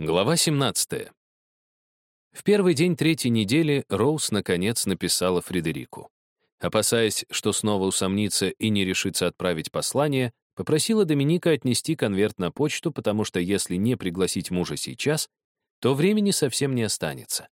Глава 17. В первый день третьей недели Роуз наконец написала Фредерику. Опасаясь, что снова усомнится и не решится отправить послание, попросила Доминика отнести конверт на почту, потому что если не пригласить мужа сейчас, то времени совсем не останется.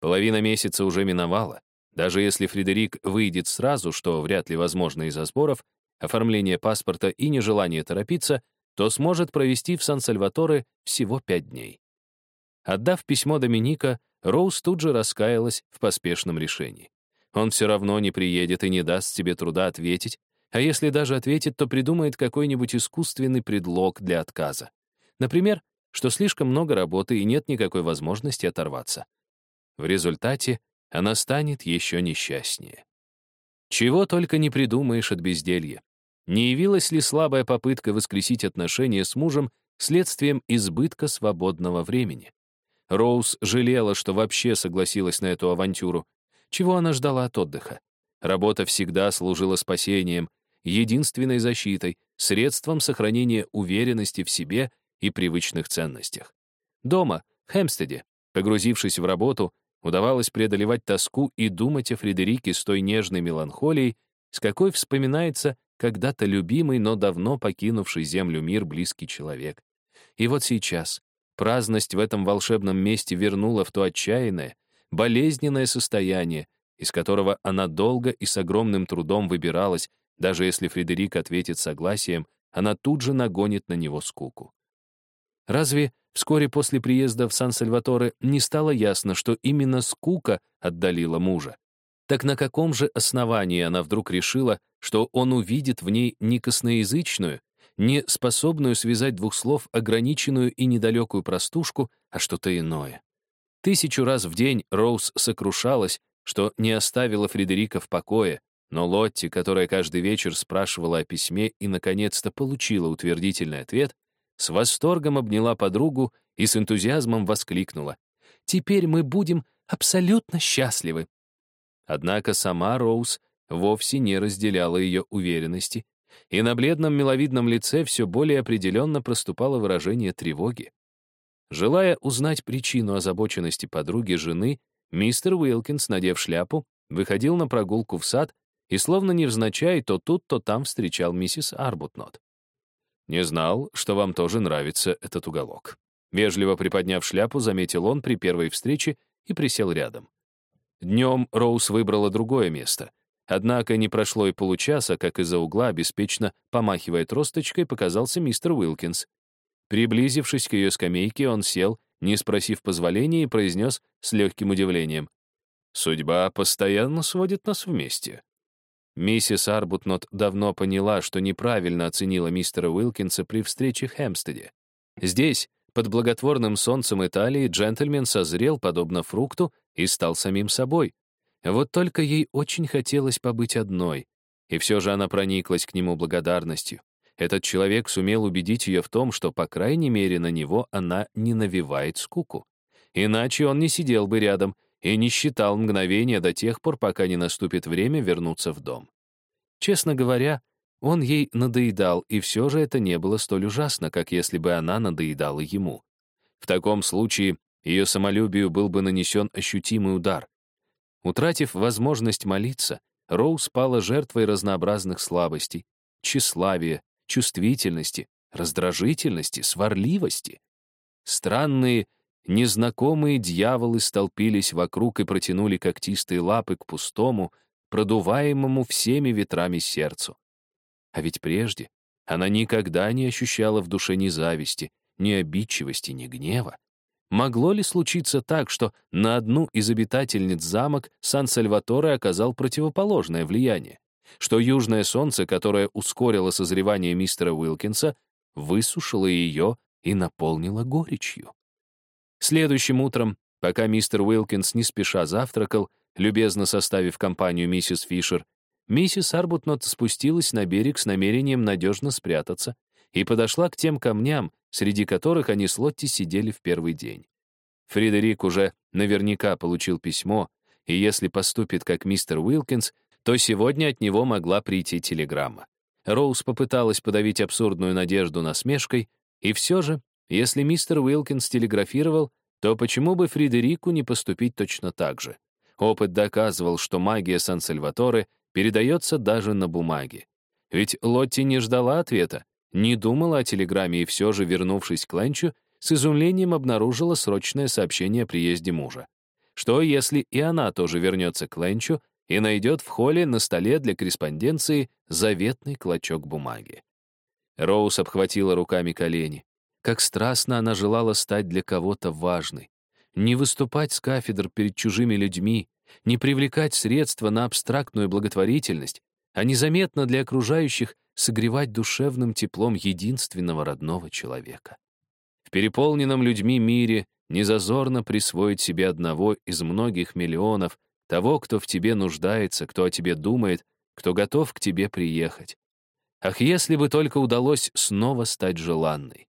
Половина месяца уже миновала. Даже если Фредерик выйдет сразу, что вряд ли возможно из-за сборов, оформления паспорта и нежелания торопиться — то сможет провести в Сан-Сальваторе всего пять дней. Отдав письмо Доминика, Роуз тут же раскаялась в поспешном решении. Он все равно не приедет и не даст себе труда ответить, а если даже ответит, то придумает какой-нибудь искусственный предлог для отказа. Например, что слишком много работы и нет никакой возможности оторваться. В результате она станет еще несчастнее. Чего только не придумаешь от безделья. Не явилась ли слабая попытка воскресить отношения с мужем следствием избытка свободного времени? Роуз жалела, что вообще согласилась на эту авантюру. Чего она ждала от отдыха? Работа всегда служила спасением, единственной защитой, средством сохранения уверенности в себе и привычных ценностях. Дома, в Хемстеде, погрузившись в работу, удавалось преодолевать тоску и думать о Фредерике с той нежной меланхолией, с какой вспоминается когда-то любимый, но давно покинувший землю мир близкий человек. И вот сейчас праздность в этом волшебном месте вернула в то отчаянное, болезненное состояние, из которого она долго и с огромным трудом выбиралась, даже если Фредерик ответит согласием, она тут же нагонит на него скуку. Разве вскоре после приезда в Сан-Сальваторе не стало ясно, что именно скука отдалила мужа? Так на каком же основании она вдруг решила, что он увидит в ней не косноязычную, не способную связать двух слов ограниченную и недалекую простушку, а что-то иное? Тысячу раз в день Роуз сокрушалась, что не оставила Фредерика в покое, но Лотти, которая каждый вечер спрашивала о письме и, наконец-то, получила утвердительный ответ, с восторгом обняла подругу и с энтузиазмом воскликнула. «Теперь мы будем абсолютно счастливы. Однако сама Роуз вовсе не разделяла ее уверенности, и на бледном миловидном лице все более определенно проступало выражение тревоги. Желая узнать причину озабоченности подруги жены, мистер Уилкинс, надев шляпу, выходил на прогулку в сад и, словно невзначай, то тут, то там встречал миссис Арбутнот. «Не знал, что вам тоже нравится этот уголок». Вежливо приподняв шляпу, заметил он при первой встрече и присел рядом. Днем Роуз выбрала другое место. Однако не прошло и получаса, как из-за угла, беспечно помахивая тросточкой, показался мистер Уилкинс. Приблизившись к ее скамейке, он сел, не спросив позволения, и произнес с легким удивлением. «Судьба постоянно сводит нас вместе». Миссис Арбутнот давно поняла, что неправильно оценила мистера Уилкинса при встрече в Хэмстеде. Здесь, под благотворным солнцем Италии, джентльмен созрел, подобно фрукту, и стал самим собой. Вот только ей очень хотелось побыть одной, и все же она прониклась к нему благодарностью. Этот человек сумел убедить ее в том, что, по крайней мере, на него она не навевает скуку. Иначе он не сидел бы рядом и не считал мгновения до тех пор, пока не наступит время вернуться в дом. Честно говоря, он ей надоедал, и все же это не было столь ужасно, как если бы она надоедала ему. В таком случае ее самолюбию был бы нанесен ощутимый удар. Утратив возможность молиться, Роуз пала жертвой разнообразных слабостей, тщеславия, чувствительности, раздражительности, сварливости. Странные, незнакомые дьяволы столпились вокруг и протянули когтистые лапы к пустому, продуваемому всеми ветрами сердцу. А ведь прежде она никогда не ощущала в душе ни зависти, ни обидчивости, ни гнева. Могло ли случиться так, что на одну из обитательниц замок Сан-Сальваторе оказал противоположное влияние? Что южное солнце, которое ускорило созревание мистера Уилкинса, высушило ее и наполнило горечью? Следующим утром, пока мистер Уилкинс не спеша завтракал, любезно составив компанию миссис Фишер, миссис Арбутнот спустилась на берег с намерением надежно спрятаться и подошла к тем камням, среди которых они с Лотти сидели в первый день. Фредерик уже наверняка получил письмо, и если поступит как мистер Уилкинс, то сегодня от него могла прийти телеграмма. Роуз попыталась подавить абсурдную надежду насмешкой, и все же Если мистер Уилкинс телеграфировал, то почему бы Фредерику не поступить точно так же? Опыт доказывал, что магия Сан-Сальваторе передается даже на бумаге. Ведь Лотти не ждала ответа, не думала о телеграмме и все же, вернувшись к Ленчу, с изумлением обнаружила срочное сообщение о приезде мужа. Что, если и она тоже вернется к Ленчу и найдет в холле на столе для корреспонденции заветный клочок бумаги? Роуз обхватила руками колени. Как страстно она желала стать для кого-то важной. Не выступать с кафедр перед чужими людьми, не привлекать средства на абстрактную благотворительность, а незаметно для окружающих согревать душевным теплом единственного родного человека. В переполненном людьми мире незазорно присвоить себе одного из многих миллионов, того, кто в тебе нуждается, кто о тебе думает, кто готов к тебе приехать. Ах, если бы только удалось снова стать желанной.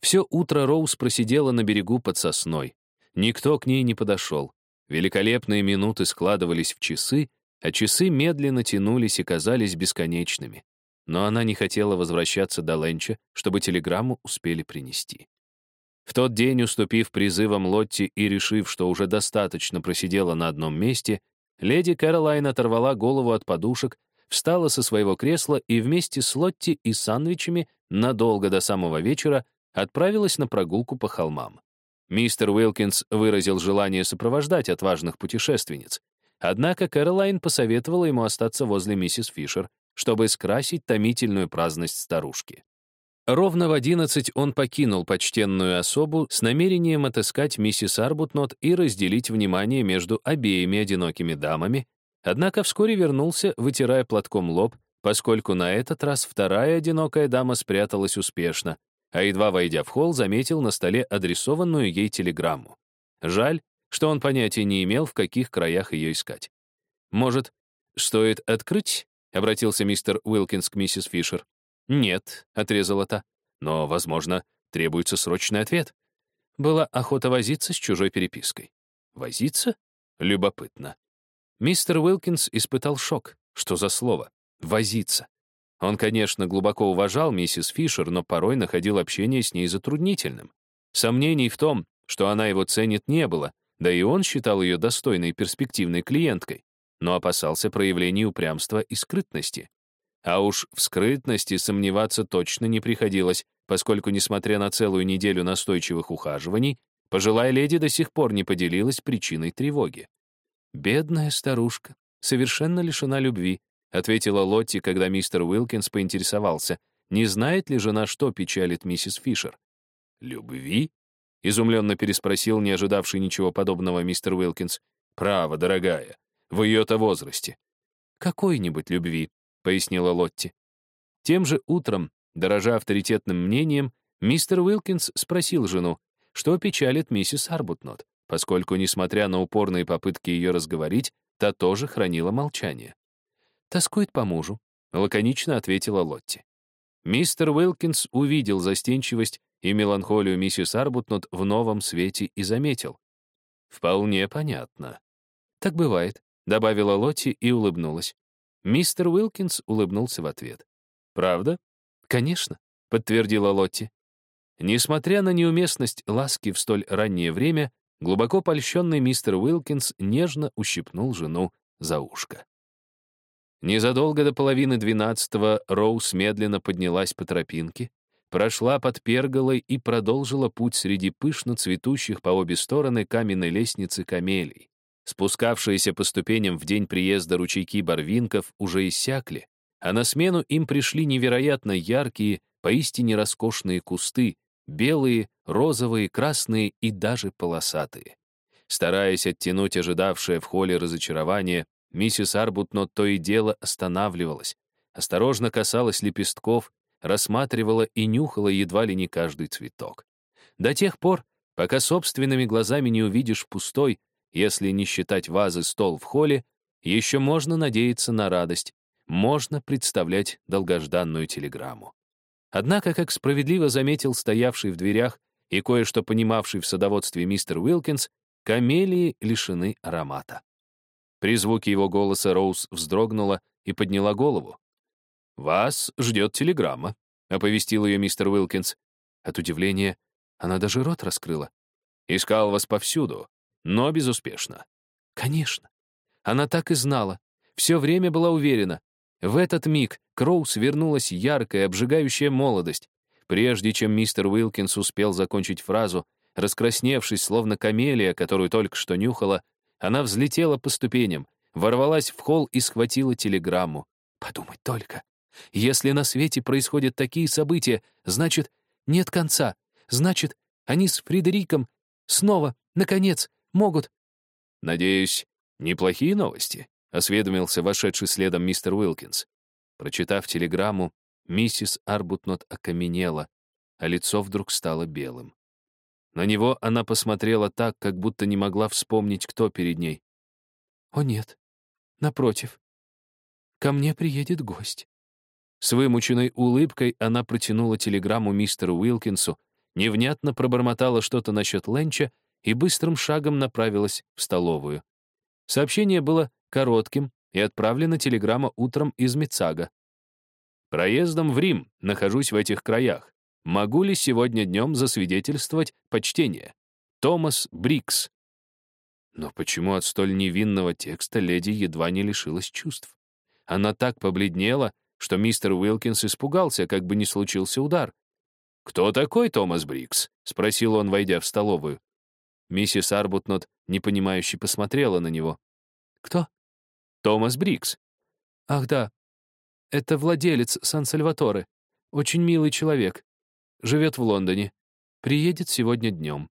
Все утро Роуз просидела на берегу под сосной. Никто к ней не подошел. Великолепные минуты складывались в часы, а часы медленно тянулись и казались бесконечными. Но она не хотела возвращаться до Ленча, чтобы телеграмму успели принести. В тот день, уступив призывам Лотти и решив, что уже достаточно просидела на одном месте, леди Кэролайн оторвала голову от подушек, встала со своего кресла и вместе с Лотти и сандвичами надолго до самого вечера отправилась на прогулку по холмам. Мистер Уилкинс выразил желание сопровождать отважных путешественниц. Однако Кэролайн посоветовала ему остаться возле миссис Фишер, чтобы скрасить томительную праздность старушки. Ровно в одиннадцать он покинул почтенную особу с намерением отыскать миссис Арбутнот и разделить внимание между обеими одинокими дамами, однако вскоре вернулся, вытирая платком лоб, поскольку на этот раз вторая одинокая дама спряталась успешно, а едва войдя в холл, заметил на столе адресованную ей телеграмму. Жаль, что он понятия не имел, в каких краях ее искать. «Может, стоит открыть?» — обратился мистер Уилкинс к миссис Фишер. «Нет», — отрезала та, «но, возможно, требуется срочный ответ». Была охота возиться с чужой перепиской. «Возиться? Любопытно». Мистер Уилкинс испытал шок. Что за слово? «Возиться». Он, конечно, глубоко уважал миссис Фишер, но порой находил общение с ней затруднительным. Сомнений в том, что она его ценит, не было, да и он считал ее достойной перспективной клиенткой, но опасался проявлений упрямства и скрытности. А уж в скрытности сомневаться точно не приходилось, поскольку, несмотря на целую неделю настойчивых ухаживаний, пожилая леди до сих пор не поделилась причиной тревоги. Бедная старушка, совершенно лишена любви, ответила Лотти, когда мистер Уилкинс поинтересовался, не знает ли жена, что печалит миссис Фишер. «Любви?» — изумленно переспросил не ожидавший ничего подобного мистер Уилкинс. «Право, дорогая, в ее-то возрасте». «Какой-нибудь любви», — пояснила Лотти. Тем же утром, дорожа авторитетным мнением, мистер Уилкинс спросил жену, что печалит миссис Арбутнот, поскольку, несмотря на упорные попытки ее разговорить, та тоже хранила молчание. «Тоскует по мужу», — лаконично ответила Лотти. Мистер Уилкинс увидел застенчивость и меланхолию миссис Арбутнот в новом свете и заметил. «Вполне понятно». «Так бывает», — добавила Лотти и улыбнулась. Мистер Уилкинс улыбнулся в ответ. «Правда?» «Конечно», — подтвердила Лотти. Несмотря на неуместность ласки в столь раннее время, глубоко польщенный мистер Уилкинс нежно ущипнул жену за ушко. Незадолго до половины двенадцатого Роуз медленно поднялась по тропинке, прошла под перголой и продолжила путь среди пышно цветущих по обе стороны каменной лестницы камелий. Спускавшиеся по ступеням в день приезда ручейки барвинков уже иссякли, а на смену им пришли невероятно яркие, поистине роскошные кусты, белые, розовые, красные и даже полосатые. Стараясь оттянуть ожидавшее в холле разочарование, Миссис Арбутнот то и дело останавливалась, осторожно касалась лепестков, рассматривала и нюхала едва ли не каждый цветок. До тех пор, пока собственными глазами не увидишь пустой, если не считать вазы стол в холле, еще можно надеяться на радость, можно представлять долгожданную телеграмму. Однако, как справедливо заметил стоявший в дверях и кое-что понимавший в садоводстве мистер Уилкинс, камелии лишены аромата. При звуке его голоса Роуз вздрогнула и подняла голову. «Вас ждет телеграмма», — оповестил ее мистер Уилкинс. От удивления Она даже рот раскрыла. Искал вас повсюду, но безуспешно. Конечно. Она так и знала. Все время была уверена. В этот миг Кроус вернулась яркая, обжигающая молодость. Прежде чем мистер Уилкинс успел закончить фразу, раскрасневшись, словно камелия, которую только что нюхала, она взлетела по ступеням, ворвалась в холл и схватила телеграмму. Подумать только. Если на свете происходят такие события, значит, нет конца. Значит, они с Фредериком снова, наконец, могут... Надеюсь, неплохие новости, осведомился вошедший следом мистер Уилкинс. Прочитав телеграмму, миссис Арбутнот окаменела, а лицо вдруг стало белым. На него она посмотрела так, как будто не могла вспомнить, кто перед ней. «О нет, напротив, ко мне приедет гость». С вымученной улыбкой она протянула телеграмму мистеру Уилкинсу, невнятно пробормотала что-то насчет Ленча и быстрым шагом направилась в столовую. Сообщение было коротким и отправлена телеграмма утром из Мицага. «Проездом в Рим нахожусь в этих краях. Могу ли сегодня днем засвидетельствовать почтение? Томас Брикс». Но почему от столь невинного текста леди едва не лишилась чувств? Она так побледнела, что мистер Уилкинс испугался, как бы не случился удар. «Кто такой Томас Брикс?» — спросил он, войдя в столовую. Миссис Арбутнот непонимающе посмотрела на него. «Кто?» «Томас Брикс». «Ах да, это владелец Сан-Сальваторе. Очень милый человек. Живет в Лондоне. Приедет сегодня днем».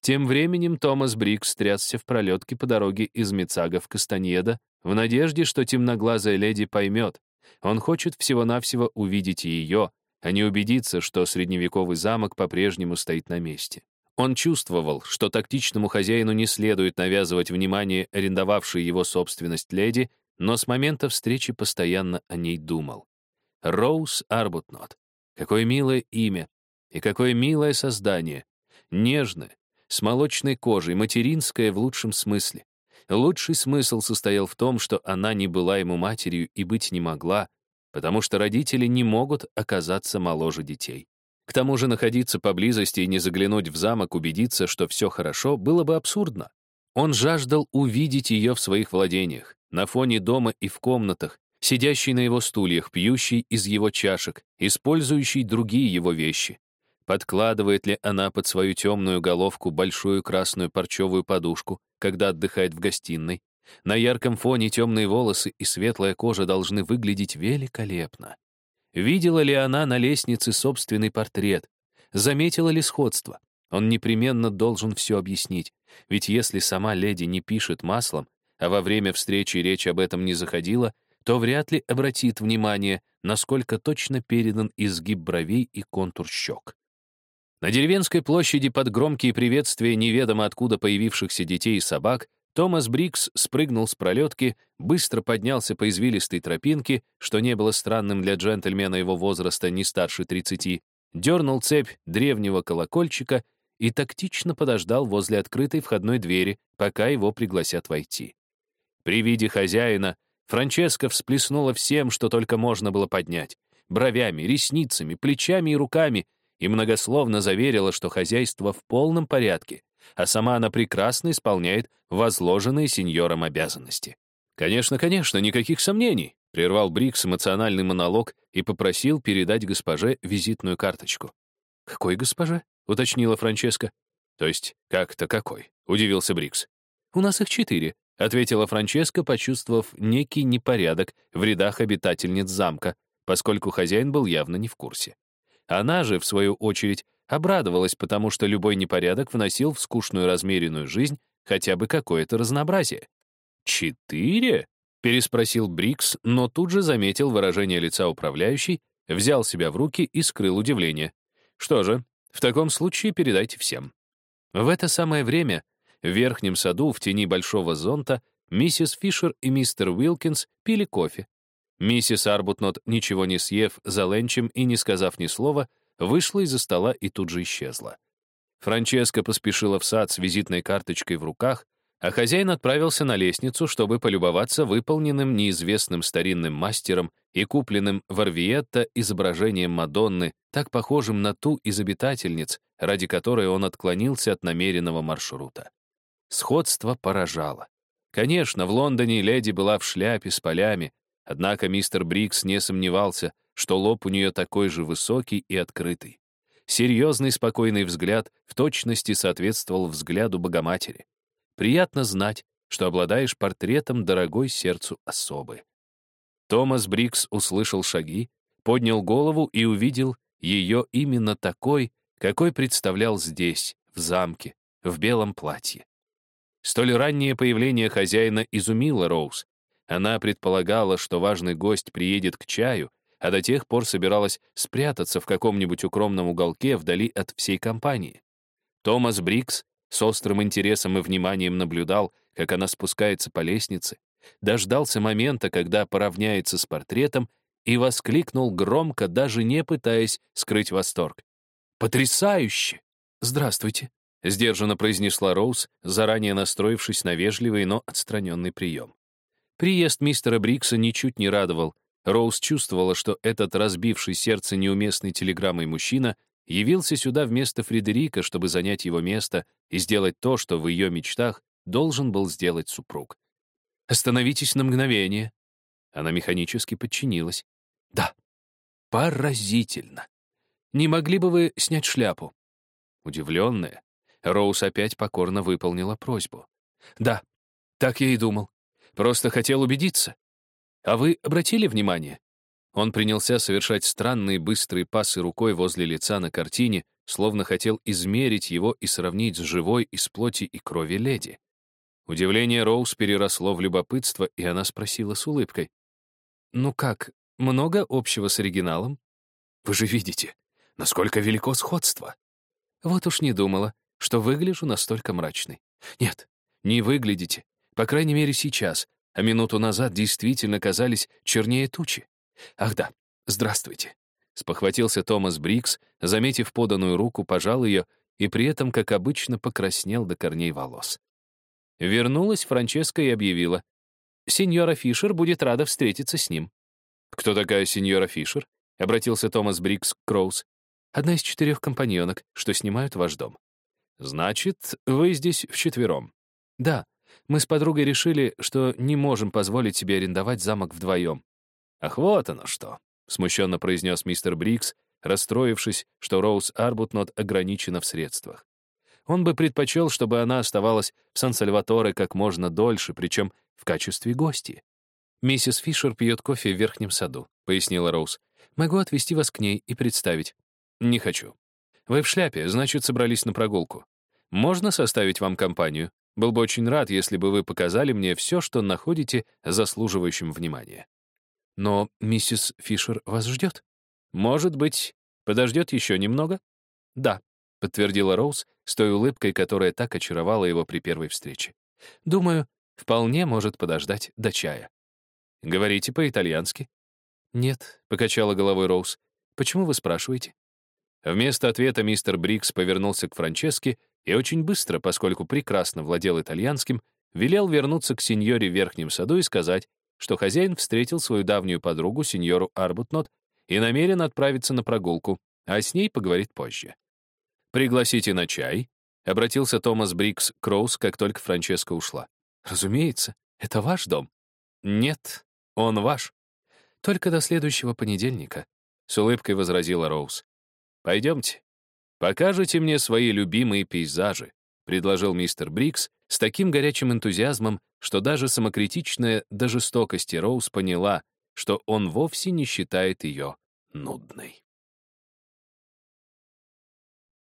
Тем временем Томас Брикс трясся в пролетке по дороге из Мицага в Кастаньеда в надежде, что темноглазая леди поймет. Он хочет всего-навсего увидеть ее, а не убедиться, что средневековый замок по-прежнему стоит на месте. Он чувствовал, что тактичному хозяину не следует навязывать внимание арендовавшей его собственность леди, но с момента встречи постоянно о ней думал. Роуз Арбутнот. Какое милое имя и какое милое создание. Нежное, с молочной кожей, материнское в лучшем смысле. Лучший смысл состоял в том, что она не была ему матерью и быть не могла, потому что родители не могут оказаться моложе детей. К тому же находиться поблизости и не заглянуть в замок, убедиться, что все хорошо, было бы абсурдно. Он жаждал увидеть ее в своих владениях, на фоне дома и в комнатах, сидящей на его стульях, пьющей из его чашек, использующей другие его вещи. Подкладывает ли она под свою темную головку большую красную парчевую подушку, когда отдыхает в гостиной? На ярком фоне темные волосы и светлая кожа должны выглядеть великолепно. Видела ли она на лестнице собственный портрет? Заметила ли сходство? Он непременно должен все объяснить, ведь если сама леди не пишет маслом, а во время встречи речь об этом не заходила, то вряд ли обратит внимание, насколько точно передан изгиб бровей и контур щек. На деревенской площади под громкие приветствия неведомо откуда появившихся детей и собак Томас Брикс спрыгнул с пролетки, быстро поднялся по извилистой тропинке, что не было странным для джентльмена его возраста не старше 30, дернул цепь древнего колокольчика и тактично подождал возле открытой входной двери, пока его пригласят войти. При виде хозяина Франческа всплеснула всем, что только можно было поднять — бровями, ресницами, плечами и руками, и многословно заверила, что хозяйство в полном порядке, а сама она прекрасно исполняет возложенные сеньором обязанности. «Конечно, конечно, никаких сомнений», — прервал Брикс эмоциональный монолог и попросил передать госпоже визитную карточку. «Какой госпоже?» — уточнила Франческа. «То есть, как-то какой?» — удивился Брикс. «У нас их четыре», — ответила Франческа, почувствовав некий непорядок в рядах обитательниц замка, поскольку хозяин был явно не в курсе. Она же, в свою очередь, Обрадовалась, потому что любой непорядок вносил в скучную размеренную жизнь хотя бы какое-то разнообразие. «Четыре?» — переспросил Брикс, но тут же заметил выражение лица управляющей, взял себя в руки и скрыл удивление. «Что же, в таком случае передайте всем». В это самое время в верхнем саду в тени большого зонта миссис Фишер и мистер Уилкинс пили кофе. Миссис Арбутнот, ничего не съев за ленчем и не сказав ни слова, вышла из-за стола и тут же исчезла. Франческа поспешила в сад с визитной карточкой в руках, А хозяин отправился на лестницу, чтобы полюбоваться выполненным неизвестным старинным мастером и купленным в Орвиетто изображением Мадонны, так похожим на ту из обитательниц, ради которой он отклонился от намеренного маршрута. Сходство поражало. Конечно, в Лондоне леди была в шляпе с полями, однако мистер Брикс не сомневался, что лоб у нее такой же высокий и открытый. Серьезный спокойный взгляд в точности соответствовал взгляду Богоматери. Приятно знать, что обладаешь портретом дорогой сердцу особы. Томас Брикс услышал шаги, поднял голову и увидел ее именно такой, какой представлял здесь, в замке, в белом платье. Столь раннее появление хозяина изумило Роуз. Она предполагала, что важный гость приедет к чаю, а до тех пор собиралась спрятаться в каком-нибудь укромном уголке вдали от всей компании. Томас Брикс с острым интересом и вниманием наблюдал, как она спускается по лестнице, дождался момента, когда поравняется с портретом, и воскликнул громко, даже не пытаясь скрыть восторг. «Потрясающе!» «Здравствуйте», — сдержанно произнесла Роуз, заранее настроившись на вежливый, но отстраненный прием. Приезд мистера Брикса ничуть не радовал. Роуз чувствовала, что этот разбивший сердце неуместной телеграммой мужчина явился сюда вместо Фредерика, чтобы занять его место и сделать то, что в ее мечтах должен был сделать супруг. «Остановитесь на мгновение». Она механически подчинилась. «Да, поразительно. Не могли бы вы снять шляпу?» Удивленная, Роуз опять покорно выполнила просьбу. «Да, так я и думал. Просто хотел убедиться. А вы обратили внимание? Он принялся совершать странные быстрые пасы рукой возле лица на картине, словно хотел измерить его и сравнить с живой из плоти и крови леди. Удивление Роуз переросло в любопытство, и она спросила с улыбкой. «Ну как, много общего с оригиналом? Вы же видите, насколько велико сходство. Вот уж не думала, что выгляжу настолько мрачной. Нет, не выглядите, по крайней мере сейчас, а минуту назад действительно казались чернее тучи. Ах да, здравствуйте. Спохватился Томас Брикс, заметив поданную руку, пожал ее и при этом, как обычно, покраснел до корней волос. Вернулась Франческа и объявила. «Сеньора Фишер будет рада встретиться с ним». «Кто такая сеньора Фишер?» — обратился Томас Брикс к Кроуз. «Одна из четырех компаньонок, что снимают ваш дом». «Значит, вы здесь вчетвером?» «Да, мы с подругой решили, что не можем позволить себе арендовать замок вдвоем. «Ах, вот оно что!» — смущенно произнес мистер Брикс, расстроившись, что Роуз Арбутнот ограничена в средствах. Он бы предпочел, чтобы она оставалась в Сан-Сальваторе как можно дольше, причем в качестве гости. «Миссис Фишер пьет кофе в верхнем саду», — пояснила Роуз. «Могу отвезти вас к ней и представить». «Не хочу». «Вы в шляпе, значит, собрались на прогулку. Можно составить вам компанию? Был бы очень рад, если бы вы показали мне все, что находите заслуживающим внимания». Но миссис Фишер вас ждет? Может быть, подождет еще немного? Да, подтвердила Роуз с той улыбкой, которая так очаровала его при первой встрече. Думаю, вполне может подождать до чая. Говорите по-итальянски? Нет, покачала головой Роуз. Почему вы спрашиваете? Вместо ответа мистер Брикс повернулся к Франческе и очень быстро, поскольку прекрасно владел итальянским, велел вернуться к сеньоре в верхнем саду и сказать, что хозяин встретил свою давнюю подругу, сеньору Арбутнот, и намерен отправиться на прогулку, а с ней поговорит позже. «Пригласите на чай», — обратился Томас Брикс Кроуз, как только Франческа ушла. «Разумеется, это ваш дом». «Нет, он ваш. Только до следующего понедельника», — с улыбкой возразила Роуз. «Пойдемте. Покажите мне свои любимые пейзажи», — предложил мистер Брикс с таким горячим энтузиазмом, что даже самокритичная до жестокости Роуз поняла, что он вовсе не считает ее нудной.